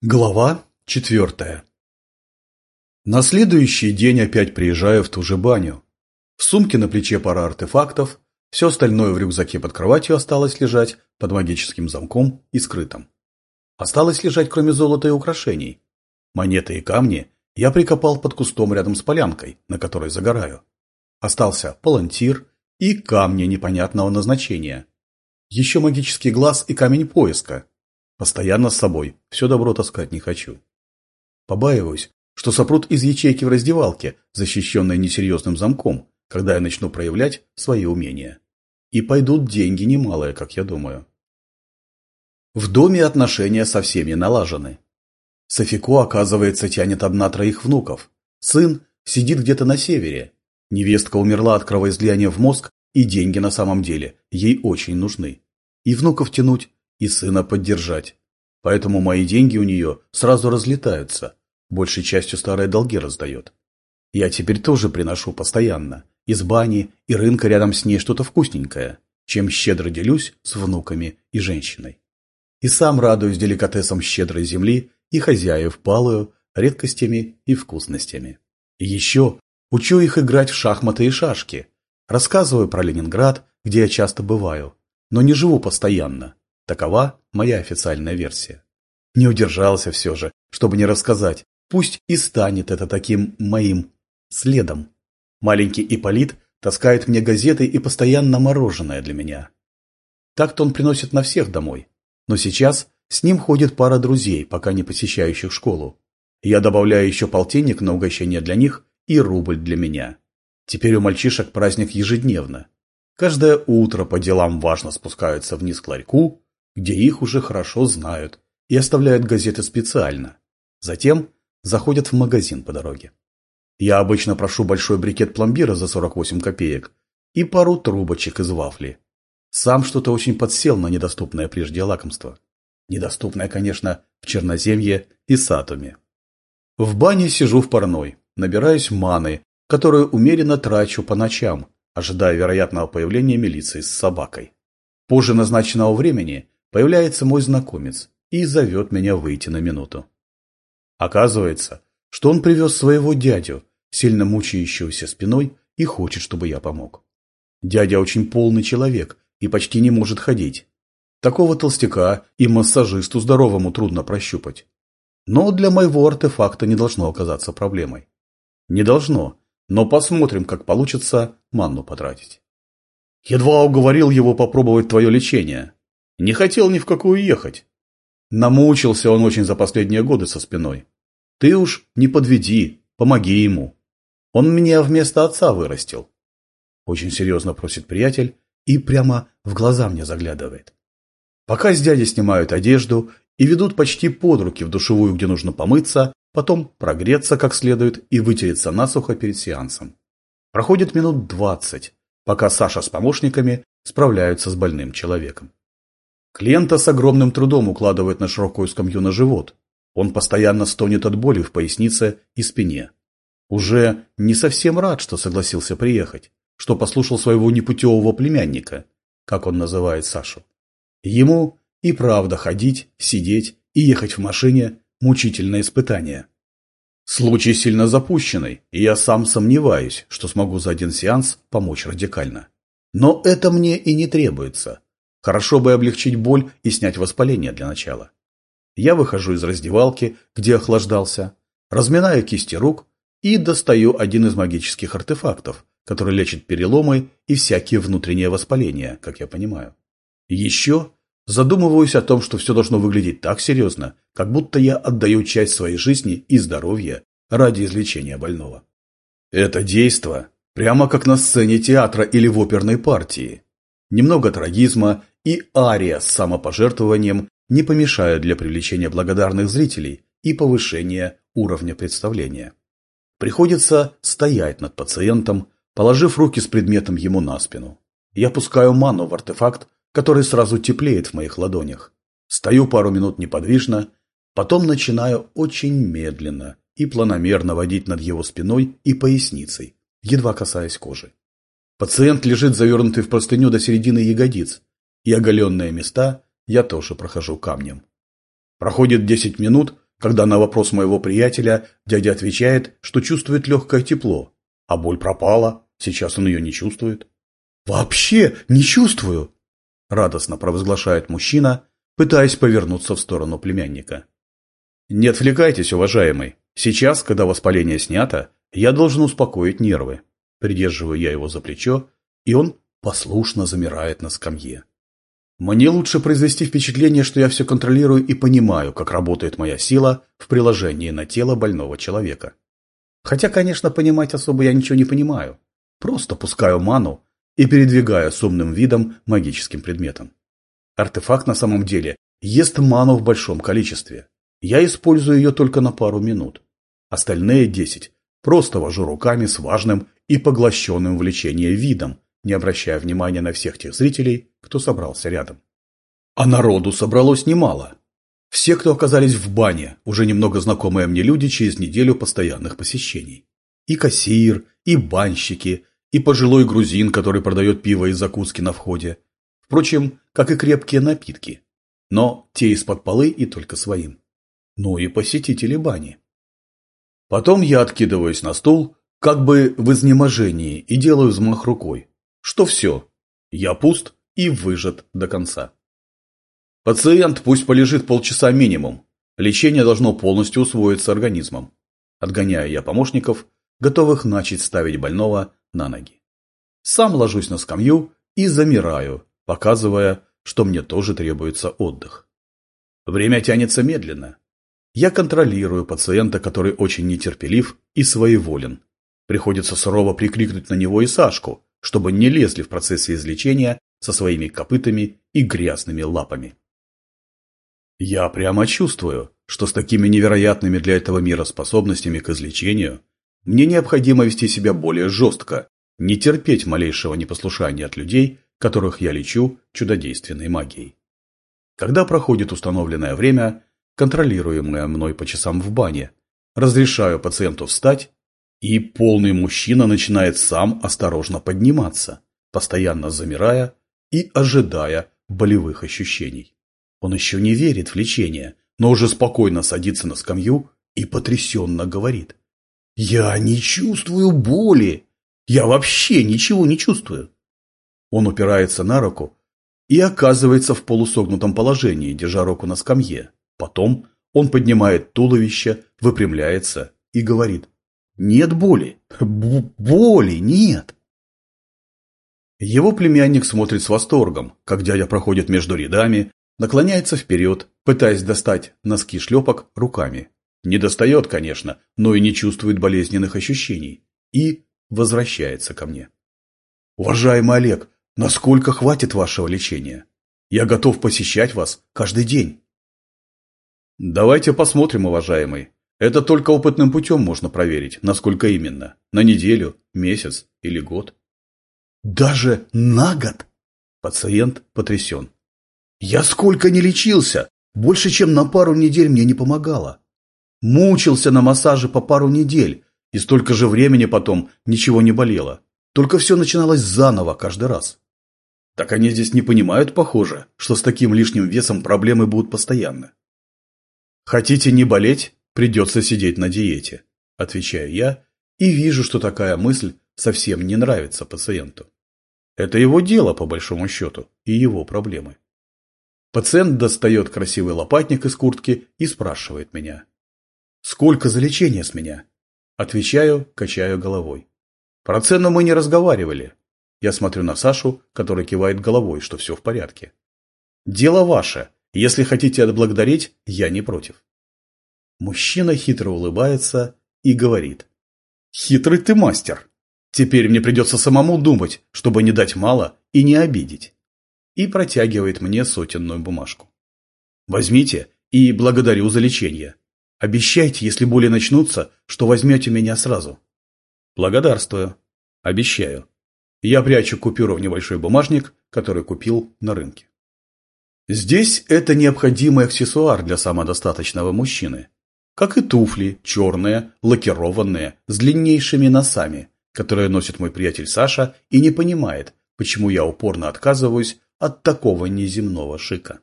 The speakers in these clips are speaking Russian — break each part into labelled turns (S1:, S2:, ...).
S1: Глава четвертая На следующий день опять приезжаю в ту же баню. В сумке на плече пара артефактов, все остальное в рюкзаке под кроватью осталось лежать под магическим замком и скрытым. Осталось лежать кроме золота и украшений. Монеты и камни я прикопал под кустом рядом с полянкой, на которой загораю. Остался палантир и камни непонятного назначения. Еще магический глаз и камень поиска, Постоянно с собой, все добро таскать не хочу. Побаиваюсь, что сопрут из ячейки в раздевалке, защищенной несерьезным замком, когда я начну проявлять свои умения. И пойдут деньги немалые, как я думаю. В доме отношения со всеми налажены. Софико, оказывается, тянет одна троих внуков. Сын сидит где-то на севере. Невестка умерла от кровоизлияния в мозг, и деньги на самом деле ей очень нужны. И внуков тянуть и сына поддержать. Поэтому мои деньги у нее сразу разлетаются, большей частью старые долги раздает. Я теперь тоже приношу постоянно, из бани и рынка рядом с ней что-то вкусненькое, чем щедро делюсь с внуками и женщиной. И сам радуюсь деликатесам щедрой земли и хозяев палую, редкостями и вкусностями. И еще учу их играть в шахматы и шашки, рассказываю про Ленинград, где я часто бываю, но не живу постоянно, Такова моя официальная версия. Не удержался все же, чтобы не рассказать. Пусть и станет это таким моим следом. Маленький Ипполит таскает мне газеты и постоянно мороженое для меня. Так-то он приносит на всех домой. Но сейчас с ним ходит пара друзей, пока не посещающих школу. Я добавляю еще полтинник на угощение для них и рубль для меня. Теперь у мальчишек праздник ежедневно. Каждое утро по делам важно спускаются вниз к ларьку, где их уже хорошо знают, и оставляют газеты специально. Затем заходят в магазин по дороге. Я обычно прошу большой брикет пломбира за 48 копеек и пару трубочек из вафли. Сам что-то очень подсел на недоступное прежде лакомство. Недоступное, конечно, в Черноземье и Сатуме. В бане сижу в парной, набираюсь маны, которую умеренно трачу по ночам, ожидая вероятного появления милиции с собакой. Позже назначенного времени появляется мой знакомец и зовет меня выйти на минуту. Оказывается, что он привез своего дядю, сильно мучающегося спиной, и хочет, чтобы я помог. Дядя очень полный человек и почти не может ходить. Такого толстяка и массажисту здоровому трудно прощупать. Но для моего артефакта не должно оказаться проблемой. Не должно, но посмотрим, как получится манну потратить. Едва уговорил его попробовать твое лечение, не хотел ни в какую ехать. Намучился он очень за последние годы со спиной. Ты уж не подведи, помоги ему. Он меня вместо отца вырастил. Очень серьезно просит приятель и прямо в глаза мне заглядывает. Пока с дядей снимают одежду и ведут почти под руки в душевую, где нужно помыться, потом прогреться как следует и вытереться насухо перед сеансом. Проходит минут двадцать, пока Саша с помощниками справляются с больным человеком. Клиента с огромным трудом укладывают на широкую скамью на живот. Он постоянно стонет от боли в пояснице и спине. Уже не совсем рад, что согласился приехать, что послушал своего непутевого племянника, как он называет Сашу. Ему и правда ходить, сидеть и ехать в машине – мучительное испытание. Случай сильно запущенный, и я сам сомневаюсь, что смогу за один сеанс помочь радикально. Но это мне и не требуется. Хорошо бы облегчить боль и снять воспаление для начала. Я выхожу из раздевалки, где охлаждался, разминаю кисти рук и достаю один из магических артефактов, который лечит переломы и всякие внутренние воспаления, как я понимаю. Еще задумываюсь о том, что все должно выглядеть так серьезно, как будто я отдаю часть своей жизни и здоровья ради излечения больного. Это действо прямо как на сцене театра или в оперной партии. Немного трагизма и ария с самопожертвованием не помешают для привлечения благодарных зрителей и повышения уровня представления. Приходится стоять над пациентом, положив руки с предметом ему на спину. Я пускаю ману в артефакт, который сразу теплеет в моих ладонях. Стою пару минут неподвижно, потом начинаю очень медленно и планомерно водить над его спиной и поясницей, едва касаясь кожи. Пациент лежит завернутый в простыню до середины ягодиц, и оголенные места я тоже прохожу камнем. Проходит 10 минут, когда на вопрос моего приятеля дядя отвечает, что чувствует легкое тепло, а боль пропала, сейчас он ее не чувствует. «Вообще не чувствую!» – радостно провозглашает мужчина, пытаясь повернуться в сторону племянника. «Не отвлекайтесь, уважаемый. Сейчас, когда воспаление снято, я должен успокоить нервы». Придерживаю я его за плечо, и он послушно замирает на скамье. Мне лучше произвести впечатление, что я все контролирую и понимаю, как работает моя сила в приложении на тело больного человека. Хотя, конечно, понимать особо я ничего не понимаю. Просто пускаю ману и передвигаю с умным видом магическим предметом. Артефакт на самом деле ест ману в большом количестве. Я использую ее только на пару минут. Остальные десять просто вожу руками с важным и поглощенным в видом, не обращая внимания на всех тех зрителей, кто собрался рядом. А народу собралось немало. Все, кто оказались в бане, уже немного знакомые мне люди через неделю постоянных посещений. И кассир, и банщики, и пожилой грузин, который продает пиво и закуски на входе. Впрочем, как и крепкие напитки. Но те из-под полы и только своим. Ну и посетители бани. Потом я откидываюсь на стул, как бы в изнеможении, и делаю взмах рукой. Что все, я пуст и выжат до конца. Пациент пусть полежит полчаса минимум. Лечение должно полностью усвоиться организмом. Отгоняю я помощников, готовых начать ставить больного на ноги. Сам ложусь на скамью и замираю, показывая, что мне тоже требуется отдых. Время тянется медленно. Я контролирую пациента, который очень нетерпелив и своеволен. Приходится сурово прикрикнуть на него и Сашку, чтобы не лезли в процессе излечения со своими копытами и грязными лапами. Я прямо чувствую, что с такими невероятными для этого мира способностями к излечению мне необходимо вести себя более жестко, не терпеть малейшего непослушания от людей, которых я лечу чудодейственной магией. Когда проходит установленное время, контролируемое мной по часам в бане, разрешаю пациенту встать, и полный мужчина начинает сам осторожно подниматься, постоянно замирая и ожидая болевых ощущений. Он еще не верит в лечение, но уже спокойно садится на скамью и потрясенно говорит. «Я не чувствую боли! Я вообще ничего не чувствую!» Он упирается на руку и оказывается в полусогнутом положении, держа руку на скамье. Потом он поднимает туловище, выпрямляется и говорит. «Нет боли! Б боли нет!» Его племянник смотрит с восторгом, как дядя проходит между рядами, наклоняется вперед, пытаясь достать носки шлепок руками. Не достает, конечно, но и не чувствует болезненных ощущений. И возвращается ко мне. Уважаемый Олег, насколько хватит вашего лечения? Я готов посещать вас каждый день. Давайте посмотрим, уважаемый. Это только опытным путем можно проверить, насколько именно. На неделю, месяц или год. Даже на год? Пациент потрясен. Я сколько не лечился, больше чем на пару недель мне не помогало. Мучился на массаже по пару недель, и столько же времени потом ничего не болело. Только все начиналось заново каждый раз. Так они здесь не понимают, похоже, что с таким лишним весом проблемы будут постоянно. Хотите не болеть, придется сидеть на диете, отвечаю я, и вижу, что такая мысль совсем не нравится пациенту. Это его дело, по большому счету, и его проблемы. Пациент достает красивый лопатник из куртки и спрашивает меня. «Сколько за лечение с меня?» Отвечаю, качаю головой. Про цену мы не разговаривали. Я смотрю на Сашу, который кивает головой, что все в порядке. Дело ваше. Если хотите отблагодарить, я не против. Мужчина хитро улыбается и говорит. Хитрый ты мастер. Теперь мне придется самому думать, чтобы не дать мало и не обидеть и протягивает мне сотенную бумажку. Возьмите и благодарю за лечение. Обещайте, если боли начнутся, что возьмете меня сразу. Благодарствую. Обещаю. Я прячу купюру в небольшой бумажник, который купил на рынке. Здесь это необходимый аксессуар для самодостаточного мужчины. Как и туфли, черные, лакированные, с длиннейшими носами, которые носит мой приятель Саша и не понимает, почему я упорно отказываюсь от такого неземного шика.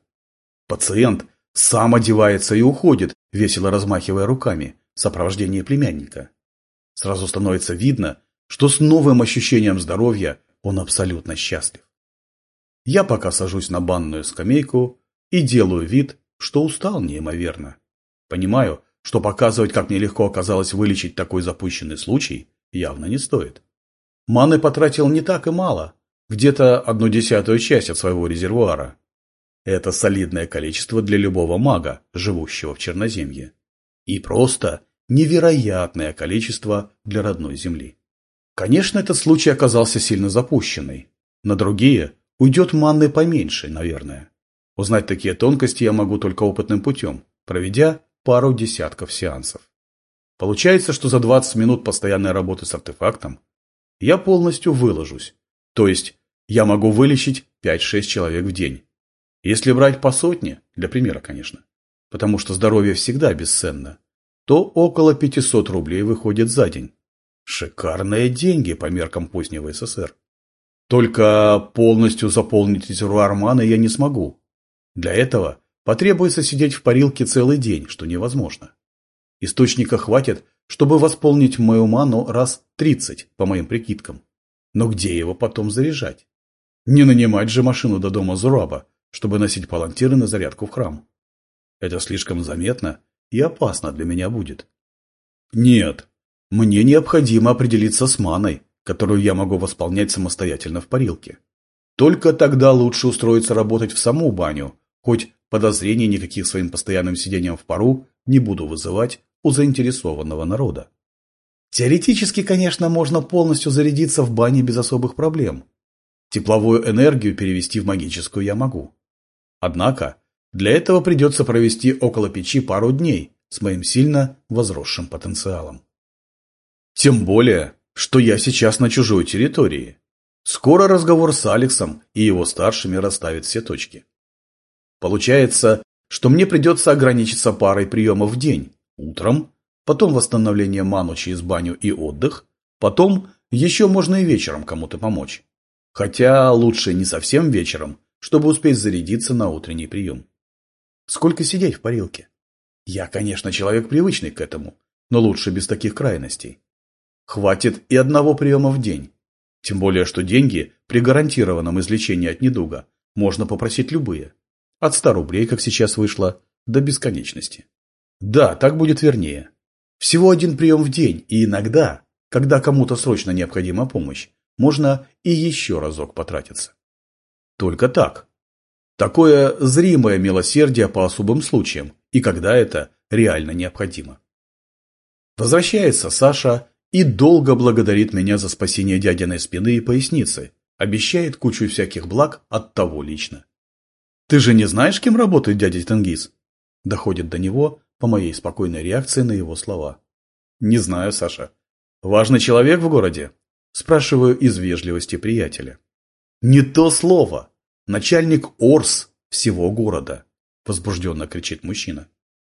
S1: Пациент Сам одевается и уходит, весело размахивая руками, в сопровождении племянника. Сразу становится видно, что с новым ощущением здоровья он абсолютно счастлив. Я пока сажусь на банную скамейку и делаю вид, что устал неимоверно. Понимаю, что показывать, как мне легко оказалось вылечить такой запущенный случай, явно не стоит. Маны потратил не так и мало, где-то одну десятую часть от своего резервуара. Это солидное количество для любого мага, живущего в Черноземье. И просто невероятное количество для родной земли. Конечно, этот случай оказался сильно запущенный. На другие уйдет манны поменьше, наверное. Узнать такие тонкости я могу только опытным путем, проведя пару десятков сеансов. Получается, что за 20 минут постоянной работы с артефактом я полностью выложусь. То есть я могу вылечить 5-6 человек в день. Если брать по сотне, для примера, конечно, потому что здоровье всегда бесценно, то около 500 рублей выходит за день. Шикарные деньги по меркам позднего СССР. Только полностью заполнить резервуар маны я не смогу. Для этого потребуется сидеть в парилке целый день, что невозможно. Источника хватит, чтобы восполнить мою ману раз 30, по моим прикидкам. Но где его потом заряжать? Не нанимать же машину до дома Зураба, чтобы носить палантиры на зарядку в храм. Это слишком заметно и опасно для меня будет. Нет, мне необходимо определиться с маной, которую я могу восполнять самостоятельно в парилке. Только тогда лучше устроиться работать в саму баню, хоть подозрений никаких своим постоянным сидением в пару не буду вызывать у заинтересованного народа. Теоретически, конечно, можно полностью зарядиться в бане без особых проблем. Тепловую энергию перевести в магическую я могу. Однако, для этого придется провести около печи пару дней с моим сильно возросшим потенциалом. Тем более, что я сейчас на чужой территории. Скоро разговор с Алексом и его старшими расставит все точки. Получается, что мне придется ограничиться парой приемов в день. Утром, потом восстановление ману через баню и отдых, потом еще можно и вечером кому-то помочь. Хотя лучше не совсем вечером, чтобы успеть зарядиться на утренний прием. Сколько сидеть в парилке? Я, конечно, человек привычный к этому, но лучше без таких крайностей. Хватит и одного приема в день. Тем более, что деньги при гарантированном излечении от недуга можно попросить любые. От 100 рублей, как сейчас вышло, до бесконечности. Да, так будет вернее. Всего один прием в день, и иногда, когда кому-то срочно необходима помощь, можно и еще разок потратиться. Только так. Такое зримое милосердие по особым случаям, и когда это реально необходимо. Возвращается Саша и долго благодарит меня за спасение дядиной спины и поясницы, обещает кучу всяких благ от того лично. «Ты же не знаешь, кем работает дядя Тенгиз?» Доходит до него по моей спокойной реакции на его слова. «Не знаю, Саша. Важный человек в городе?» Спрашиваю из вежливости приятеля. «Не то слово! Начальник Орс всего города!» Возбужденно кричит мужчина.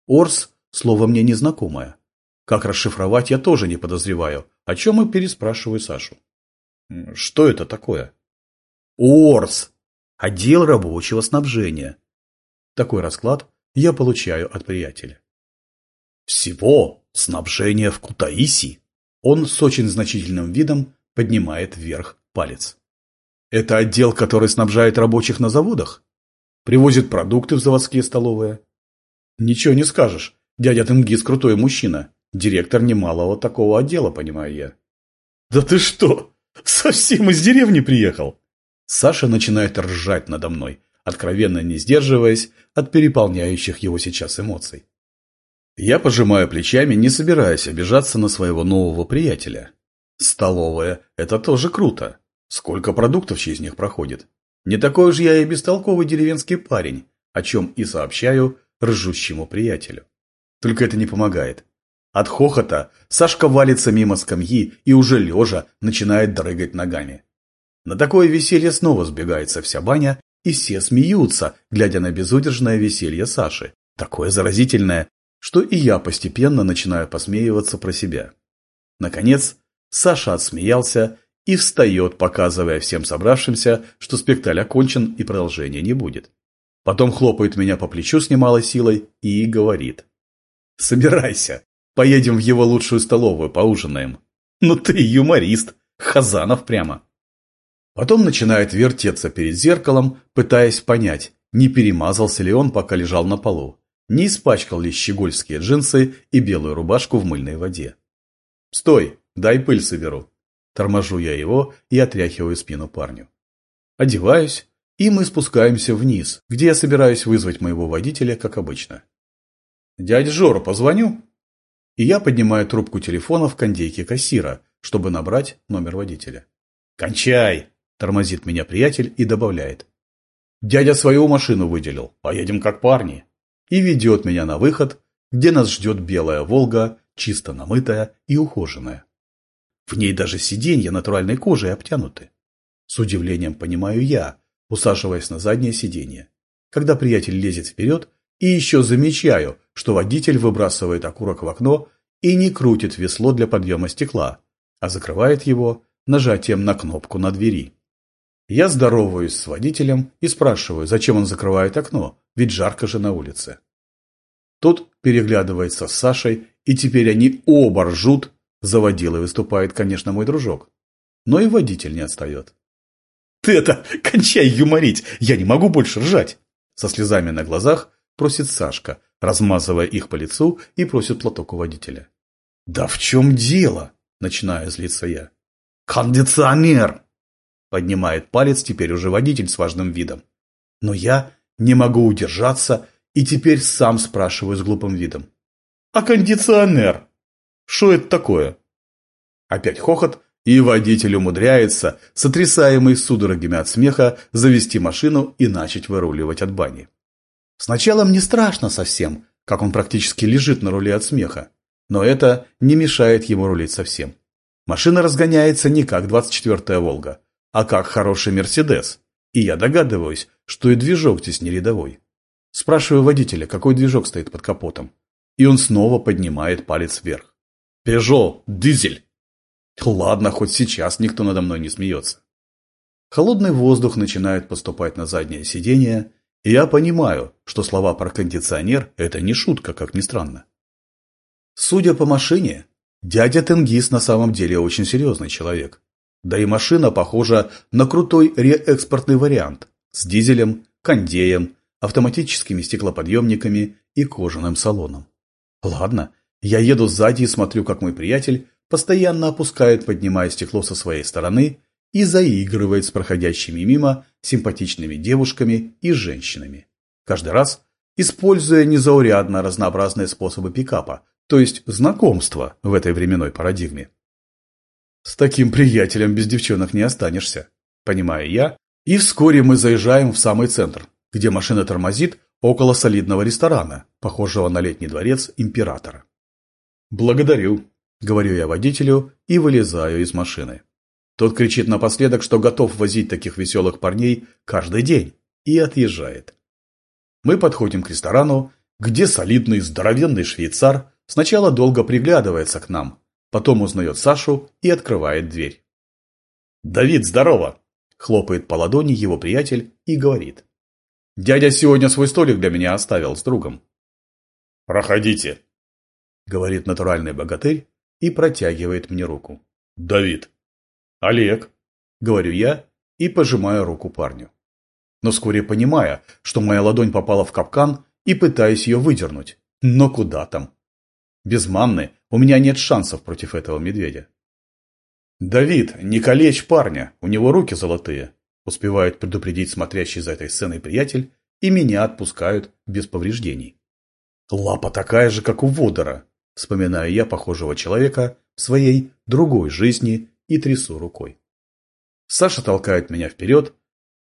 S1: «Орс» – слово мне незнакомое. Как расшифровать, я тоже не подозреваю, о чем и переспрашиваю Сашу. Что это такое? ОРС. Отдел рабочего снабжения. Такой расклад я получаю от приятеля. Всего снабжение в Кутаиси. Он с очень значительным видом поднимает вверх палец. Это отдел, который снабжает рабочих на заводах? Привозит продукты в заводские столовые? Ничего не скажешь. Дядя Тенгиз крутой мужчина. Директор немалого такого отдела, понимаю я. «Да ты что? Совсем из деревни приехал?» Саша начинает ржать надо мной, откровенно не сдерживаясь от переполняющих его сейчас эмоций. Я пожимаю плечами, не собираясь обижаться на своего нового приятеля. Столовая – это тоже круто. Сколько продуктов через них проходит. Не такой уж я и бестолковый деревенский парень, о чем и сообщаю ржущему приятелю. Только это не помогает. От хохота Сашка валится мимо скамьи и уже лежа начинает дрыгать ногами. На такое веселье снова сбегается вся баня, и все смеются, глядя на безудержное веселье Саши, такое заразительное, что и я постепенно начинаю посмеиваться про себя. Наконец, Саша отсмеялся и встает, показывая всем собравшимся, что спектакль окончен и продолжения не будет. Потом хлопает меня по плечу с немалой силой и говорит. «Собирайся, поедем в его лучшую столовую, поужинаем». «Ну ты юморист, Хазанов прямо». Потом начинает вертеться перед зеркалом, пытаясь понять, не перемазался ли он, пока лежал на полу, не испачкал ли щегольские джинсы и белую рубашку в мыльной воде. «Стой, дай пыль соберу». Торможу я его и отряхиваю спину парню. Одеваюсь, и мы спускаемся вниз, где я собираюсь вызвать моего водителя, как обычно. «Дядя Жора, позвоню?» И я поднимаю трубку телефона в кондейке кассира, чтобы набрать номер водителя. «Кончай!» – тормозит меня приятель и добавляет. «Дядя свою машину выделил, поедем как парни». И ведет меня на выход, где нас ждет белая «Волга», чисто намытая и ухоженная. В ней даже сиденья натуральной кожей обтянуты. С удивлением понимаю я, усаживаясь на заднее сиденье. Когда приятель лезет вперед, и еще замечаю, что водитель выбрасывает окурок в окно и не крутит весло для подъема стекла, а закрывает его нажатием на кнопку на двери. Я здороваюсь с водителем и спрашиваю, зачем он закрывает окно, ведь жарко же на улице. Тот переглядывается с Сашей, и теперь они оба ржут, заводил и выступает, конечно, мой дружок. Но и водитель не отстает. «Ты это, кончай юморить, я не могу больше ржать!» Со слезами на глазах просит Сашка, размазывая их по лицу и просит платок у водителя. «Да в чем дело?» – начинаю злиться я. «Кондиционер!» – поднимает палец теперь уже водитель с важным видом. Но я не могу удержаться и теперь сам спрашиваю с глупым видом. «А кондиционер? Что это такое?» Опять хохот, и водитель умудряется, сотрясаемый судорогами от смеха, завести машину и начать выруливать от бани. Сначала мне страшно совсем, как он практически лежит на руле от смеха. Но это не мешает ему рулить совсем. Машина разгоняется не как 24-я «Волга», а как хороший «Мерседес». И я догадываюсь, что и движок здесь не рядовой. Спрашиваю водителя, какой движок стоит под капотом. И он снова поднимает палец вверх. «Пежо, дизель!» Ладно, хоть сейчас никто надо мной не смеется. Холодный воздух начинает поступать на заднее сиденье, и я понимаю, что слова про кондиционер – это не шутка, как ни странно. Судя по машине, дядя Тенгиз на самом деле очень серьезный человек. Да и машина похожа на крутой реэкспортный вариант с дизелем, кондеем, автоматическими стеклоподъемниками и кожаным салоном. Ладно, я еду сзади и смотрю, как мой приятель постоянно опускает, поднимая стекло со своей стороны и заигрывает с проходящими мимо симпатичными девушками и женщинами. Каждый раз используя незаурядно разнообразные способы пикапа, то есть знакомства в этой временной парадигме. С таким приятелем без девчонок не останешься, понимаю я, и вскоре мы заезжаем в самый центр, где машина тормозит около солидного ресторана, похожего на летний дворец императора. «Благодарю», Говорю я водителю и вылезаю из машины. Тот кричит напоследок, что готов возить таких веселых парней каждый день, и отъезжает. Мы подходим к ресторану, где солидный здоровенный швейцар сначала долго приглядывается к нам, потом узнает Сашу и открывает дверь. «Давид, здорово!» – хлопает по ладони его приятель и говорит. «Дядя сегодня свой столик для меня оставил с другом». «Проходите», – говорит натуральный богатырь и протягивает мне руку. «Давид!» «Олег!» – говорю я и пожимаю руку парню. Но вскоре понимая, что моя ладонь попала в капкан и пытаюсь ее выдернуть. Но куда там? Без манны у меня нет шансов против этого медведя. «Давид, не калечь парня, у него руки золотые», успевает предупредить смотрящий за этой сценой приятель, и меня отпускают без повреждений. Лапа такая же, как у Водора, Вспоминаю я похожего человека в своей другой жизни и трясу рукой. Саша толкает меня вперед,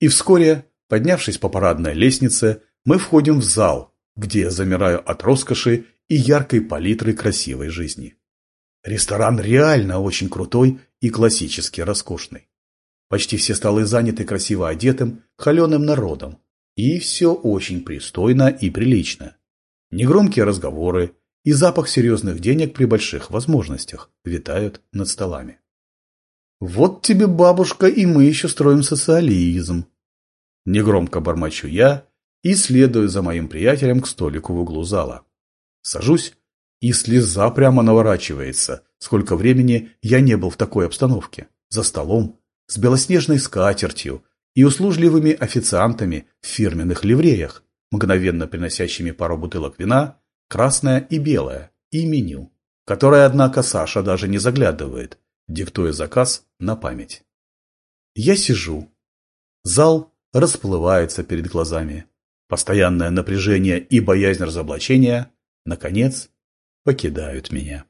S1: и вскоре, поднявшись по парадной лестнице, мы входим в зал, где я замираю от роскоши и яркой палитры красивой жизни. Ресторан реально очень крутой и классически роскошный. Почти все столы заняты красиво одетым, холеным народом. И все очень пристойно и прилично. Негромкие разговоры, и запах серьезных денег при больших возможностях витают над столами. Вот тебе, бабушка, и мы еще строим социализм. Негромко бормочу я и следую за моим приятелем к столику в углу зала. Сажусь, и слеза прямо наворачивается, сколько времени я не был в такой обстановке. За столом, с белоснежной скатертью и услужливыми официантами в фирменных ливреях, мгновенно приносящими пару бутылок вина, красное и белое, и меню, которое, однако, Саша даже не заглядывает, диктуя заказ на память. Я сижу. Зал расплывается перед глазами. Постоянное напряжение и боязнь разоблачения, наконец, покидают меня.